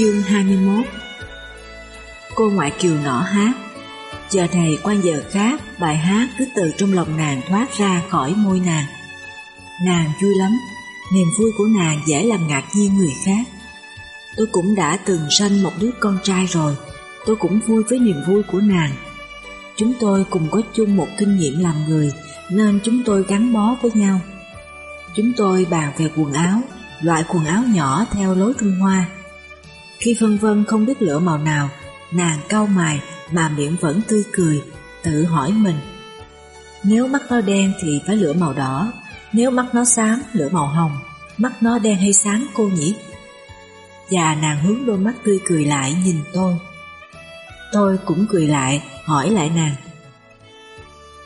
Chương 21 Cô ngoại kiều nọ hát. Giờ này qua giờ khác, Bài hát cứ từ trong lòng nàng thoát ra khỏi môi nàng. Nàng vui lắm, Niềm vui của nàng dễ làm ngạc nhiên người khác. Tôi cũng đã từng sanh một đứa con trai rồi, Tôi cũng vui với niềm vui của nàng. Chúng tôi cùng có chung một kinh nghiệm làm người, Nên chúng tôi gắn bó với nhau. Chúng tôi bàn về quần áo, Loại quần áo nhỏ theo lối Trung Hoa. Khi phân vân không biết lựa màu nào, Nàng cau mày mà miệng vẫn tươi cười, Tự hỏi mình, Nếu mắt nó đen thì phải lựa màu đỏ, Nếu mắt nó xám lựa màu hồng, Mắt nó đen hay xám cô nhỉ? Và nàng hướng đôi mắt tươi cười lại nhìn tôi. Tôi cũng cười lại, hỏi lại nàng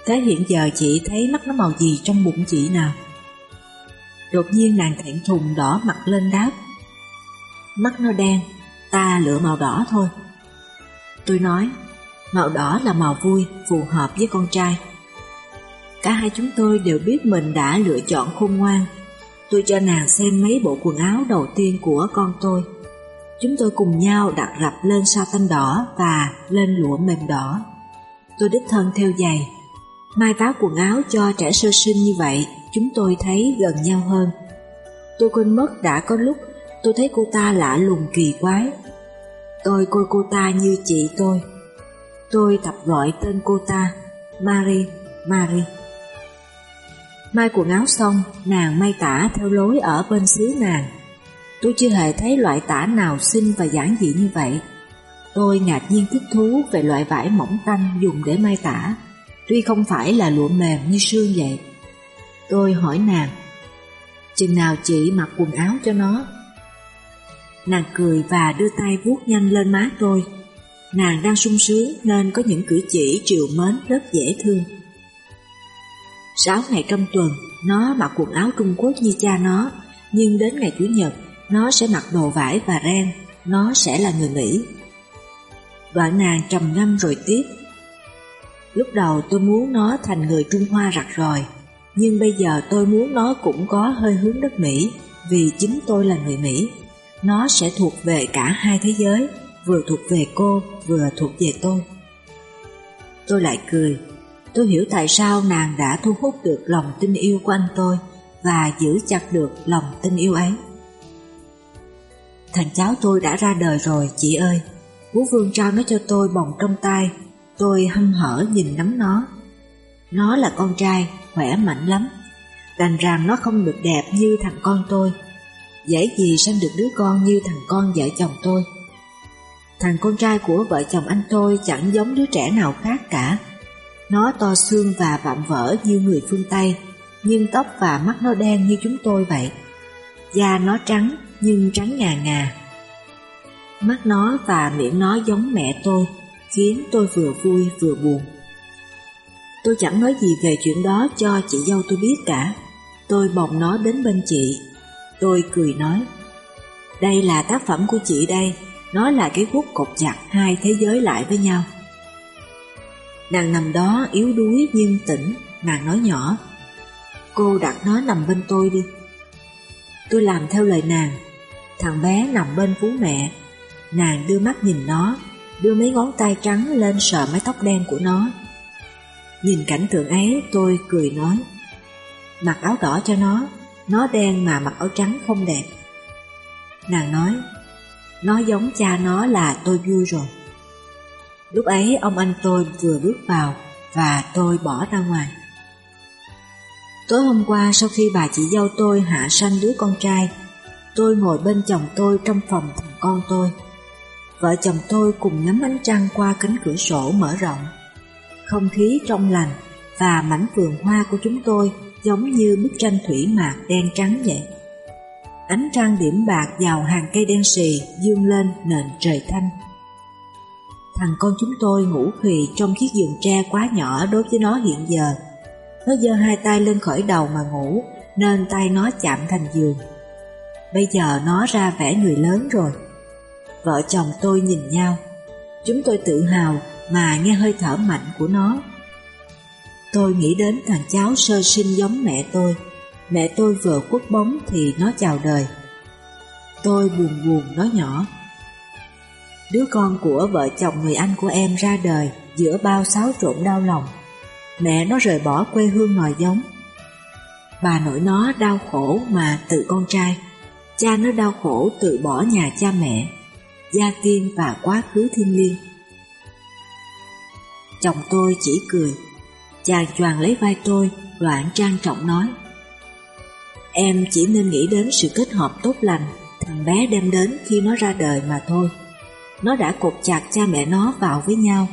Thế hiện giờ chị thấy mắt nó màu gì trong bụng chị nào? Đột nhiên nàng thẹn thùng đỏ mặt lên đáp, Mắt nó đen Ta lựa màu đỏ thôi Tôi nói Màu đỏ là màu vui Phù hợp với con trai Cả hai chúng tôi đều biết mình đã lựa chọn khôn ngoan Tôi cho nàng xem mấy bộ quần áo đầu tiên của con tôi Chúng tôi cùng nhau đặt rập lên sao tanh đỏ và lên lụa mềm đỏ. Tôi đích thân theo giày. Mai vá quần áo cho trẻ sơ sinh như vậy, chúng tôi thấy gần nhau hơn. Tôi quên mất đã có lúc tôi thấy cô ta lạ lùng kỳ quái. Tôi coi cô ta như chị tôi. Tôi tập gọi tên cô ta, Marie, Marie. Mai quần áo xong, nàng may tả theo lối ở bên xứ nàng. Tôi chưa hề thấy loại tả nào xinh và giản dị như vậy. Tôi ngạc nhiên thích thú về loại vải mỏng tanh dùng để may tả, tuy không phải là lụa mềm như sương vậy. Tôi hỏi nàng, chừng nào chị mặc quần áo cho nó? Nàng cười và đưa tay vuốt nhanh lên má tôi. Nàng đang sung sướng nên có những cử chỉ triều mến rất dễ thương. Sáu ngày trong tuần, nó mặc quần áo Trung Quốc như cha nó, nhưng đến ngày Chủ nhật, nó sẽ mặc đồ vải và ren, nó sẽ là người Mỹ. Đoạn nàng trầm ngâm rồi tiếp. Lúc đầu tôi muốn nó thành người Trung Hoa rặt ròi, nhưng bây giờ tôi muốn nó cũng có hơi hướng đất Mỹ, vì chính tôi là người Mỹ. Nó sẽ thuộc về cả hai thế giới, vừa thuộc về cô, vừa thuộc về tôi. Tôi lại cười, tôi hiểu tại sao nàng đã thu hút được lòng tin yêu của anh tôi và giữ chặt được lòng tin yêu ấy. Thằng cháu tôi đã ra đời rồi chị ơi. Vũ Vương trao nó cho tôi bồng trong tay. Tôi hâm hở nhìn nắm nó. Nó là con trai Khỏe mạnh lắm. Đành rằng nó không được đẹp như thằng con tôi. Dễ gì sanh được đứa con như thằng con vợ chồng tôi Thằng con trai của vợ chồng anh tôi Chẳng giống đứa trẻ nào khác cả Nó to xương và vạm vỡ như người phương Tây Nhưng tóc và mắt nó đen như chúng tôi vậy Da nó trắng nhưng trắng ngà ngà. Mắt nó và miệng nó giống mẹ tôi, khiến tôi vừa vui vừa buồn. Tôi chẳng nói gì về chuyện đó cho chị dâu tôi biết cả. Tôi bồng nó đến bên chị. Tôi cười nói, đây là tác phẩm của chị đây, nó là cái khúc cột chặt hai thế giới lại với nhau. Nàng nằm đó yếu đuối nhưng tỉnh, nàng nói nhỏ, cô đặt nó nằm bên tôi đi. Tôi làm theo lời nàng, Thằng bé nằm bên vú mẹ Nàng đưa mắt nhìn nó Đưa mấy ngón tay trắng lên sờ mái tóc đen của nó Nhìn cảnh tượng ấy tôi cười nói Mặc áo đỏ cho nó nó đen mà mặc áo trắng không đẹp Nàng nói, Nó giống cha nó là tôi vui rồi Lúc ấy, ông anh tôi vừa bước vào Và tôi bỏ ra ngoài Tối hôm qua, sau khi bà chị dâu tôi hạ sanh đứa con trai, Tôi ngồi bên chồng tôi trong phòng thằng con tôi. Vợ chồng tôi cùng ngắm ánh trăng qua cánh cửa sổ mở rộng. Không khí trong lành và mảnh vườn hoa của chúng tôi giống như bức tranh thủy mạc đen trắng vậy. Ánh trăng điểm bạc vào hàng cây đen xì dương lên nền trời thanh. Thằng con chúng tôi ngủ khì trong chiếc giường tre quá nhỏ đối với nó hiện giờ. Nó giơ hai tay lên khỏi đầu mà ngủ, nên tay nó chạm thành giường. Bây giờ nó ra vẻ người lớn rồi Vợ chồng tôi nhìn nhau Chúng tôi tự hào mà nghe hơi thở mạnh của nó Tôi nghĩ đến thằng cháu sơ sinh giống mẹ tôi Mẹ tôi vừa quất bóng thì nó chào đời Tôi buồn buồn nói nhỏ Đứa con của vợ chồng người anh của em ra đời giữa bao xáo trộn đau lòng. Mẹ nó rời bỏ quê hương nòi giống. Bà nội nó đau khổ mà tự con trai. Cha nó đau khổ tự bỏ nhà cha mẹ, gia tiên và quá khứ thiên liêng. Chồng tôi chỉ cười, chàng choàng lấy vai tôi, đoạn trang trọng nói. Em chỉ nên nghĩ đến sự kết hợp tốt lành thằng bé đem đến khi nó ra đời mà thôi. Nó đã cột chặt cha mẹ nó vào với nhau,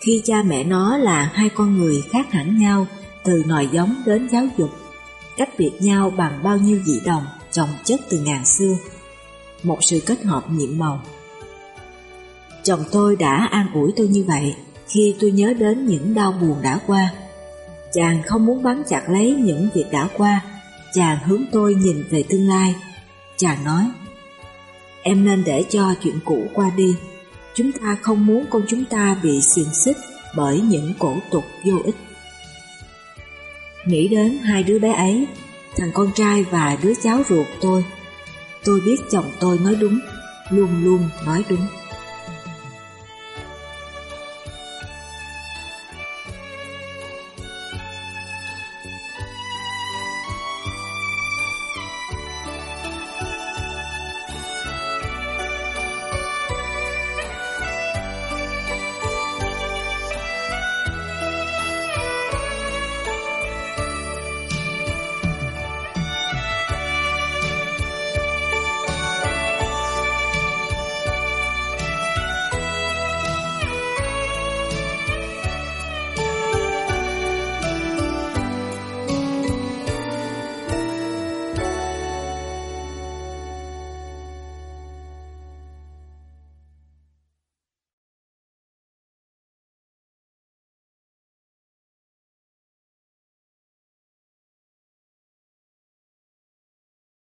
khi cha mẹ nó là hai con người khác hẳn nhau, từ nòi giống đến giáo dục, cách biệt nhau bằng bao nhiêu dị đồng, chồng chất từ ngàn xưa. Một sự kết hợp nhiệm màu. Chồng tôi đã an ủi tôi như vậy khi tôi nhớ đến những đau buồn đã qua. Chàng không muốn bám chặt lấy những việc đã qua, chàng hướng tôi nhìn về tương lai. Chàng nói, em nên để cho chuyện cũ qua đi. Chúng ta không muốn con chúng ta bị xiềng xích bởi những cổ tục vô ích. Nghĩ đến hai đứa bé ấy, thằng con trai và đứa cháu ruột tôi, tôi biết chồng tôi nói đúng, luôn luôn nói đúng.